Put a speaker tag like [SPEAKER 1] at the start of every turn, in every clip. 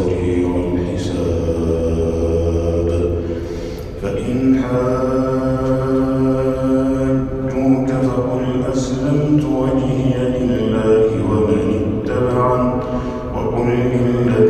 [SPEAKER 1] الصبر والحساب فإن حاجوك وجهي لله ومن اتبعن. وقل للذين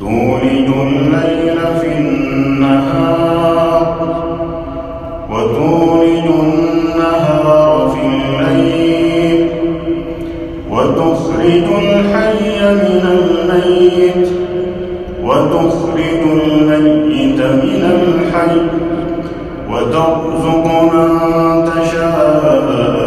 [SPEAKER 1] تولد الليل في النهار وتولد النهار في الليل وتخرج الحي من الميت وتخرج الميت من الحي وترزق من تشاء.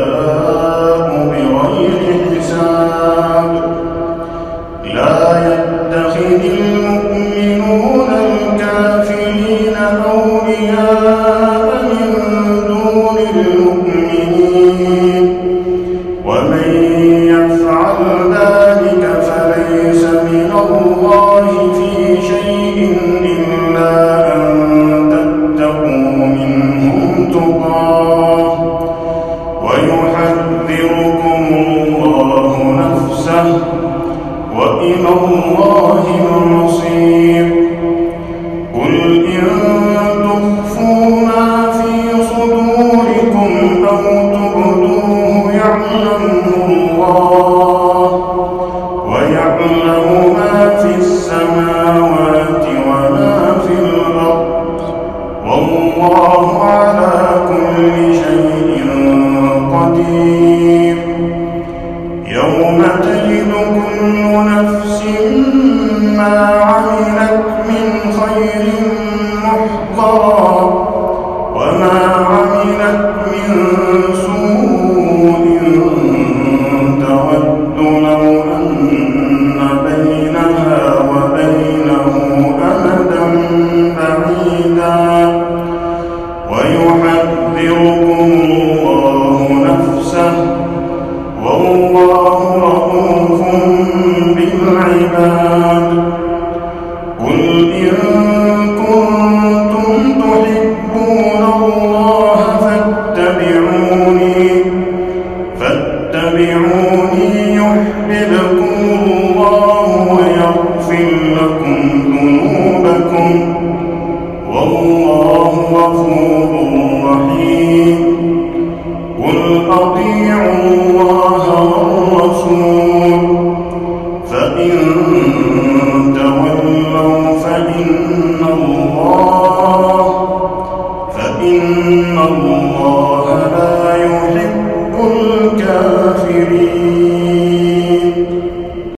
[SPEAKER 1] you. والله غفور